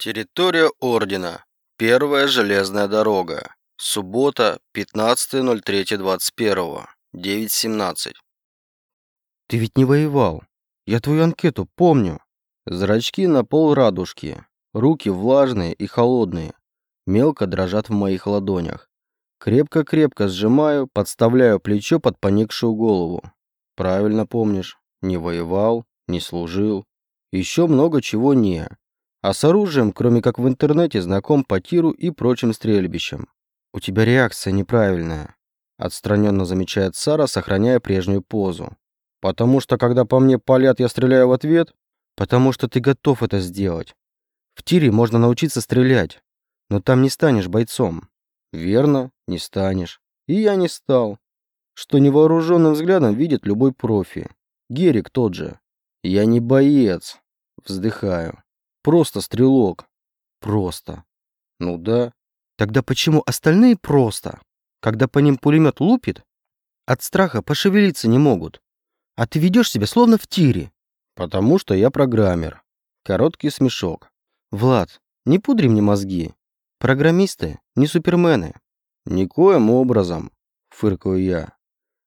Территория Ордена. Первая железная дорога. Суббота, 15.03.21. 9.17. Ты ведь не воевал. Я твою анкету помню. Зрачки на пол радужки. Руки влажные и холодные. Мелко дрожат в моих ладонях. Крепко-крепко сжимаю, подставляю плечо под поникшую голову. Правильно помнишь. Не воевал, не служил. Еще много чего не. А с оружием, кроме как в интернете, знаком по тиру и прочим стрельбищам. У тебя реакция неправильная. Отстраненно замечает Сара, сохраняя прежнюю позу. Потому что, когда по мне палят, я стреляю в ответ? Потому что ты готов это сделать. В тире можно научиться стрелять, но там не станешь бойцом. Верно, не станешь. И я не стал. Что невооруженным взглядом видит любой профи. Герик тот же. Я не боец. Вздыхаю. Просто стрелок. Просто. Ну да. Тогда почему остальные просто? Когда по ним пулемет лупит, от страха пошевелиться не могут. А ты ведешь себя словно в тире. Потому что я программер. Короткий смешок. Влад, не пудри мне мозги. Программисты не супермены. Никоим образом, фыркаю я.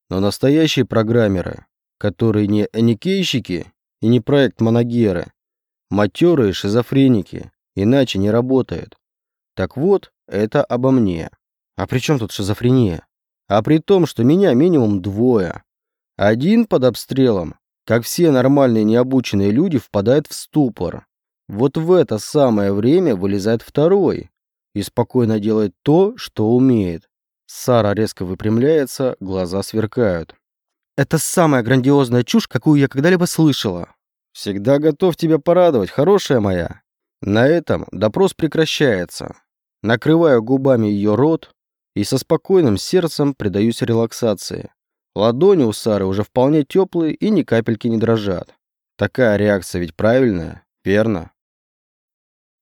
Но настоящие программеры, которые не эникейщики и не проект-манагеры, Матерые шизофреники, иначе не работает. Так вот, это обо мне. А при чем тут шизофрения? А при том, что меня минимум двое. Один под обстрелом, как все нормальные необученные люди, впадает в ступор. Вот в это самое время вылезает второй и спокойно делает то, что умеет. Сара резко выпрямляется, глаза сверкают. Это самая грандиозная чушь, какую я когда-либо слышала. Всегда готов тебя порадовать, хорошая моя. На этом допрос прекращается. Накрываю губами ее рот и со спокойным сердцем предаюсь релаксации. Ладони у Сары уже вполне теплые и ни капельки не дрожат. Такая реакция ведь правильная, верно?